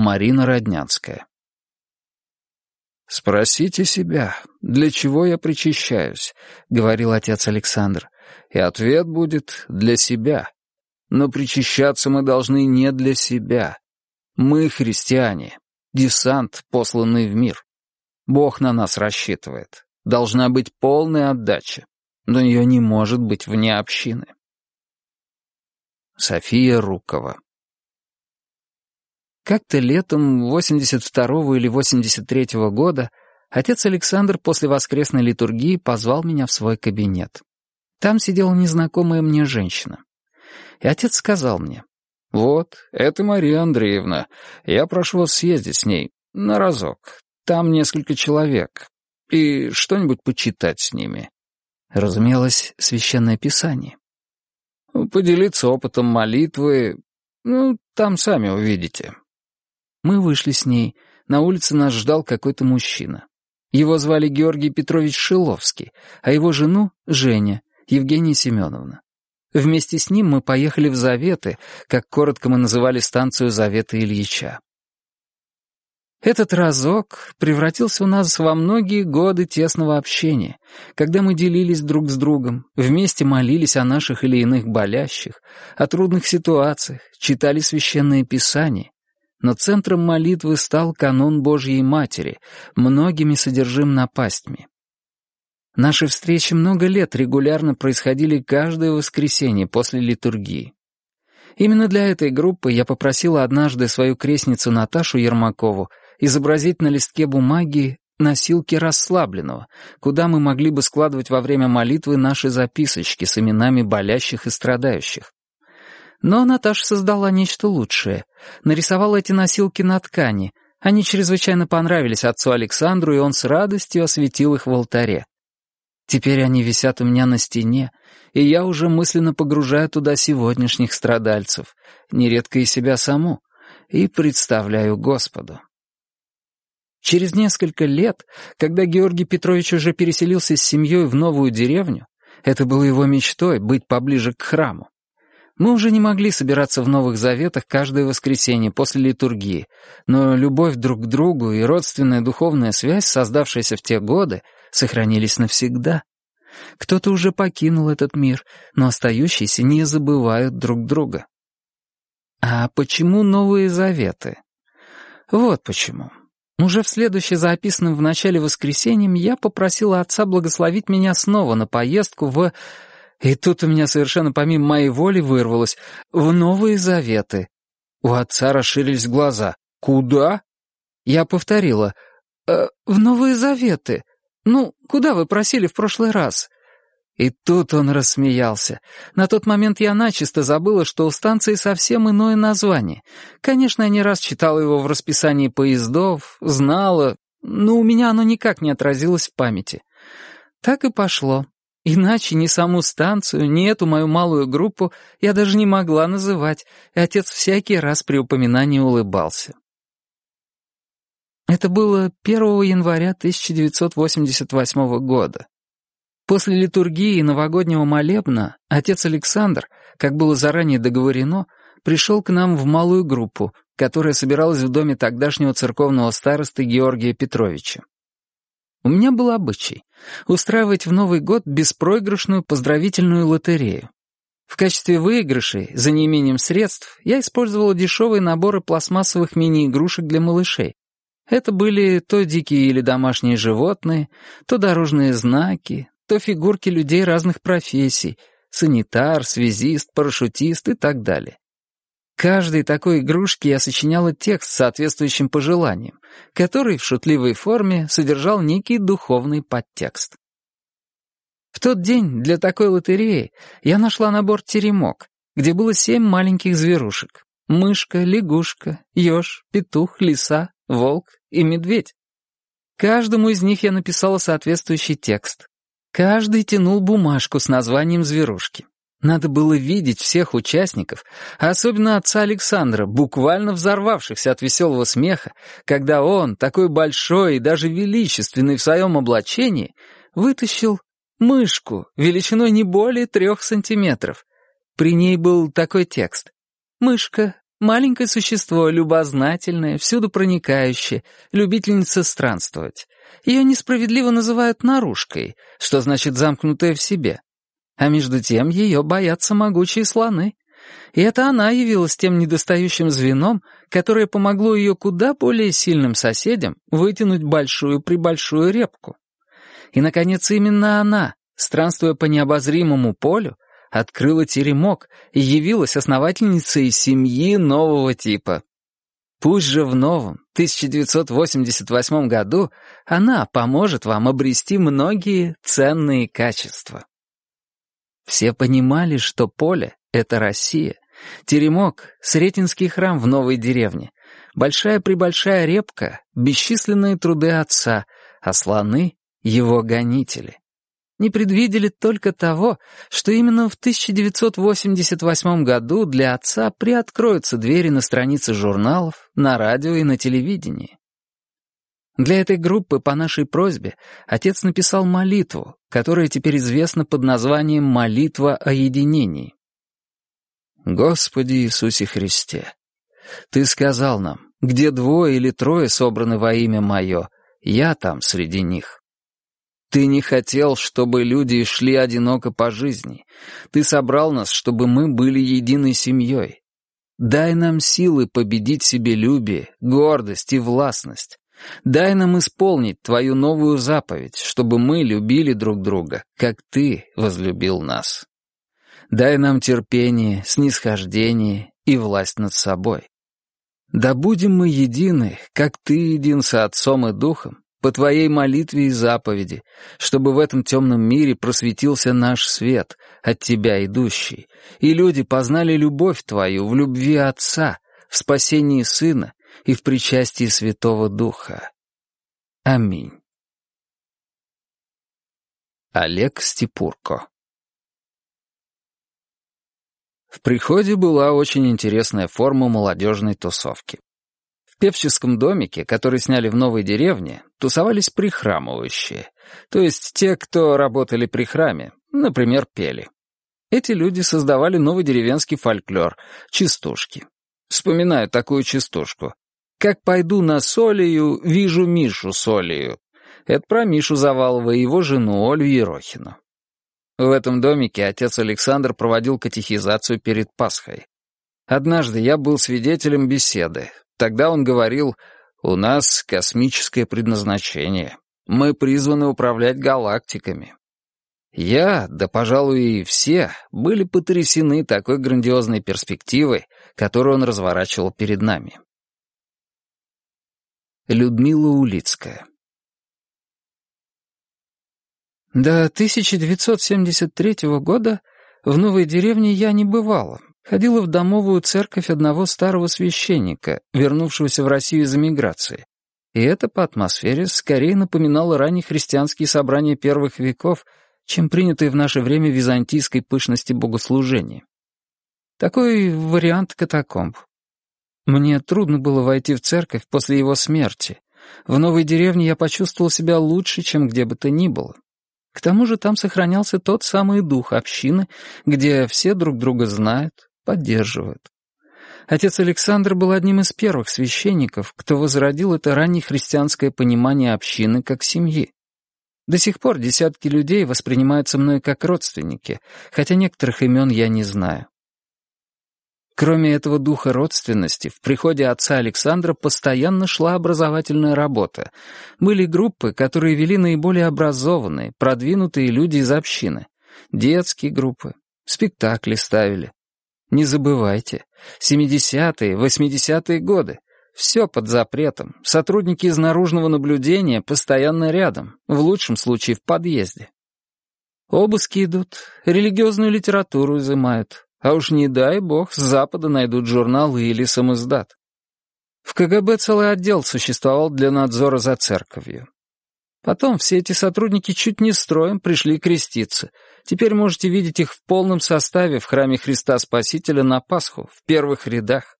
Марина Роднянская. «Спросите себя, для чего я причащаюсь?» — говорил отец Александр. «И ответ будет «для себя». Но причащаться мы должны не для себя. Мы христиане, десант, посланный в мир. Бог на нас рассчитывает. Должна быть полная отдача, но ее не может быть вне общины». София Рукова как-то летом 82-го или 83-го года отец Александр после воскресной литургии позвал меня в свой кабинет. Там сидела незнакомая мне женщина. И отец сказал мне, «Вот, это Мария Андреевна. Я прошу вас съездить с ней на разок. Там несколько человек. И что-нибудь почитать с ними». Разумелось, священное писание. «Поделиться опытом молитвы. Ну, там сами увидите. Мы вышли с ней. На улице нас ждал какой-то мужчина. Его звали Георгий Петрович Шиловский, а его жену — Женя, Евгения Семеновна. Вместе с ним мы поехали в Заветы, как коротко мы называли станцию Завета Ильича. Этот разок превратился у нас во многие годы тесного общения, когда мы делились друг с другом, вместе молились о наших или иных болящих, о трудных ситуациях, читали священное писание, но центром молитвы стал канон Божьей Матери, многими содержим напастьми. Наши встречи много лет регулярно происходили каждое воскресенье после литургии. Именно для этой группы я попросила однажды свою крестницу Наташу Ермакову изобразить на листке бумаги носилки расслабленного, куда мы могли бы складывать во время молитвы наши записочки с именами болящих и страдающих. Но Наташа создала нечто лучшее. Нарисовала эти носилки на ткани. Они чрезвычайно понравились отцу Александру, и он с радостью осветил их в алтаре. Теперь они висят у меня на стене, и я уже мысленно погружаю туда сегодняшних страдальцев, нередко и себя саму, и представляю Господу. Через несколько лет, когда Георгий Петрович уже переселился с семьей в новую деревню, это было его мечтой — быть поближе к храму, мы уже не могли собираться в Новых Заветах каждое воскресенье после литургии, но любовь друг к другу и родственная духовная связь, создавшаяся в те годы, сохранились навсегда. Кто-то уже покинул этот мир, но остающиеся не забывают друг друга. А почему Новые Заветы? Вот почему. Уже в следующее записанном в начале воскресеньем я попросила отца благословить меня снова на поездку в и тут у меня совершенно помимо моей воли вырвалось «в Новые Заветы». У отца расширились глаза. «Куда?» Я повторила «Э, «В Новые Заветы. Ну, куда вы просили в прошлый раз?» И тут он рассмеялся. На тот момент я начисто забыла, что у станции совсем иное название. Конечно, я не раз читала его в расписании поездов, знала, но у меня оно никак не отразилось в памяти. Так и пошло. Иначе ни саму станцию, ни эту мою малую группу я даже не могла называть, и отец всякий раз при упоминании улыбался. Это было 1 января 1988 года. После литургии и новогоднего молебна отец Александр, как было заранее договорено, пришел к нам в малую группу, которая собиралась в доме тогдашнего церковного старосты Георгия Петровича. У меня был обычай устраивать в Новый год беспроигрышную поздравительную лотерею. В качестве выигрышей, за неимением средств, я использовала дешевые наборы пластмассовых мини-игрушек для малышей. Это были то дикие или домашние животные, то дорожные знаки, то фигурки людей разных профессий, санитар, связист, парашютист и так далее каждой такой игрушке я сочиняла текст с соответствующим пожеланием, который в шутливой форме содержал некий духовный подтекст. В тот день для такой лотереи я нашла набор «Теремок», где было семь маленьких зверушек. Мышка, лягушка, еж, петух, лиса, волк и медведь. Каждому из них я написала соответствующий текст. Каждый тянул бумажку с названием зверушки. Надо было видеть всех участников, а особенно отца Александра, буквально взорвавшихся от веселого смеха, когда он, такой большой и даже величественный в своем облачении, вытащил мышку величиной не более трех сантиметров. При ней был такой текст. «Мышка, Маленькое существо, любознательное, всюду проникающее, любительница странствовать. Ее несправедливо называют наружкой, что значит замкнутая в себе. А между тем ее боятся могучие слоны. И это она явилась тем недостающим звеном, которое помогло ее куда более сильным соседям вытянуть большую-пребольшую репку. И, наконец, именно она, странствуя по необозримому полю, открыла теремок и явилась основательницей семьи нового типа. Пусть же в новом, 1988 году, она поможет вам обрести многие ценные качества. Все понимали, что поле — это Россия, теремок — Сретенский храм в новой деревне, большая-пребольшая репка — бесчисленные труды отца, а слоны — его гонители. Не предвидели только того, что именно в 1988 году для отца приоткроются двери на страницы журналов, на радио и на телевидении. Для этой группы по нашей просьбе отец написал молитву, которая теперь известна под названием «Молитва о единении». «Господи Иисусе Христе, Ты сказал нам, где двое или трое собраны во имя Мое, я там среди них. Ты не хотел, чтобы люди шли одиноко по жизни. Ты собрал нас, чтобы мы были единой семьей. Дай нам силы победить себелюбие, гордость и властность. Дай нам исполнить Твою новую заповедь, чтобы мы любили друг друга, как Ты возлюбил нас. Дай нам терпение, снисхождение и власть над собой. Да будем мы едины, как Ты един со Отцом и Духом, по Твоей молитве и заповеди, чтобы в этом темном мире просветился наш свет, от Тебя идущий, и люди познали любовь Твою в любви Отца, в спасении Сына и в причастии Святого Духа. Аминь. Олег Степурко В приходе была очень интересная форма молодежной тусовки певческом домике, который сняли в новой деревне, тусовались прихрамывающие, то есть те, кто работали при храме, например, пели. Эти люди создавали новый деревенский фольклор — частушки. Вспоминаю такую частушку. «Как пойду на Солию, вижу Мишу Солию». Это про Мишу Завалова и его жену Олю Ерохину. В этом домике отец Александр проводил катехизацию перед Пасхой. Однажды я был свидетелем беседы, Тогда он говорил, «У нас космическое предназначение. Мы призваны управлять галактиками». Я, да, пожалуй, и все, были потрясены такой грандиозной перспективой, которую он разворачивал перед нами. Людмила Улицкая До 1973 года в новой деревне я не бывала, ходила в домовую церковь одного старого священника, вернувшегося в Россию из эмиграции. И это по атмосфере скорее напоминало ранние христианские собрания первых веков, чем принятые в наше время византийской пышности богослужения. Такой вариант катакомб. Мне трудно было войти в церковь после его смерти. В новой деревне я почувствовал себя лучше, чем где бы то ни было. К тому же там сохранялся тот самый дух общины, где все друг друга знают, поддерживают. Отец Александр был одним из первых священников, кто возродил это раннее христианское понимание общины как семьи. До сих пор десятки людей воспринимаются мной как родственники, хотя некоторых имен я не знаю. Кроме этого духа родственности, в приходе отца Александра постоянно шла образовательная работа. Были группы, которые вели наиболее образованные, продвинутые люди из общины. Детские группы, спектакли ставили. Не забывайте, 70-е, 80-е годы. Все под запретом. Сотрудники из наружного наблюдения постоянно рядом, в лучшем случае в подъезде. Обыски идут, религиозную литературу изымают. А уж не дай бог, с Запада найдут журналы или самоздат. В КГБ целый отдел существовал для надзора за церковью. Потом все эти сотрудники чуть не строем пришли креститься. Теперь можете видеть их в полном составе в храме Христа Спасителя на Пасху, в первых рядах.